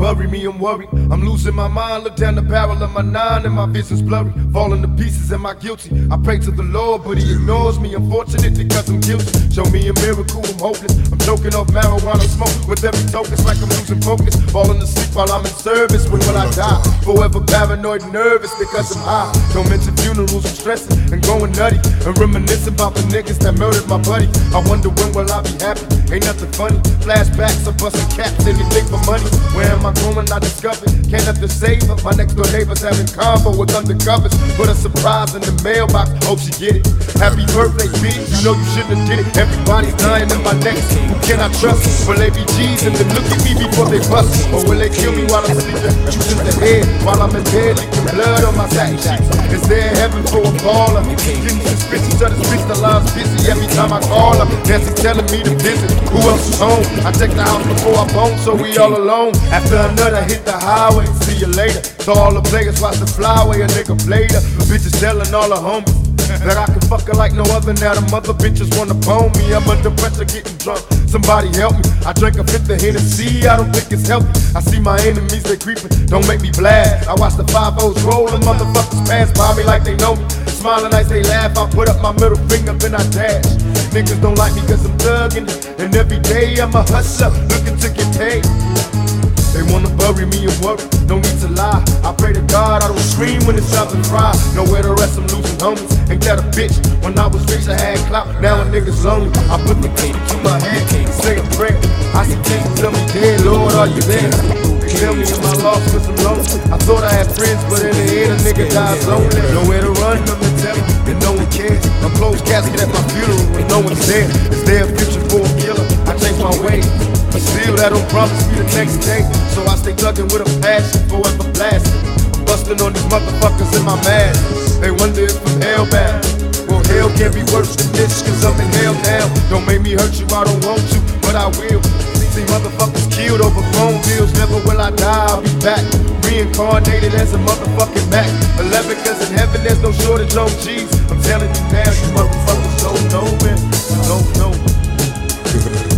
bury me, I'm worried. I'm losing my mind, look down the barrel of my nine and my vision's blurry. Falling to pieces, am I guilty? I pray to the Lord, but he ignores me. Unfortunate because I'm guilty. Show me a miracle, I'm hopeless. I'm choking off marijuana smoke with every token. It's like I'm losing focus. Falling asleep while I'm in service. When will I die? Forever paranoid nervous because I'm high. Don't mention funerals, I'm stressing and going nutty. And reminiscing about the niggas that murdered my buddy. I wonder when will I be happy? Ain't nothing funny. Flashbacks of busting caps, anything for money. Where am I going? I discovered. Can't have to save her. My next door neighbors having combo with undercovers. Put a surprise in the mailbox. Hope she get it. Happy birthday, bitch. You know you shouldn't have did it. Everybody's dying in my neck. Who can I trust? Will they be G's and then look at me before they bust? Or will they kill me while I'm sleeping? Choosing the head while I'm in bed, blood on my satin sheets. Heaven for a baller? Getting suspicious of the streets, the line's busy every time I call her. Nancy telling me to visit. Who else is home? I check the house before I bone, so we all alone. After another hit the highway, see you later. So all the players watch the flyway, a nigga her. Bitches telling all the homies. That I can fuck her like no other. Now the mother bitches wanna bone me. I'm under pressure getting drunk. Somebody help me. I drink a fifth of Hennessy. I don't think it's healthy. I see my enemies, they creeping. Don't make me blast. I watch the five O's rolling. Motherfuckers pass by me like they know me. Smiling as they laugh. I put up my middle finger, then I dash. Niggas don't like me cause I'm thugging. And every day I'm a hustler looking to get paid. Wanna bury me and worry, no need to lie. I pray to God I don't scream when it's time to cry. Nowhere to rest, I'm losing homies. Ain't that a bitch? When I was rich, I had clout. Now a nigga's lonely. I put the key to my head, say a prayer. I see Jesus tell me, dead Lord, are you there? They tell me in my loss cause I'm lonely. I thought I had friends, but in the end a nigga dies lonely. Nowhere to run, nothing to tell me, and no one cares. A closed casket at my funeral, and no one's there. But that don't promise me the next day. So I stay tugging with a passion, forever blasting. I'm busting on these motherfuckers in my mask. They wonder if I'm hellbound. Well, hell can't be worse than this, cause I'm in hell now. Don't make me hurt you, I don't want to, but I will. See motherfuckers killed over phone bills, never will I die, I'll be back. Reincarnated as a motherfucking Mac. 11 cause in heaven there's no shortage on G's. I'm telling you now, you motherfuckers don't know it.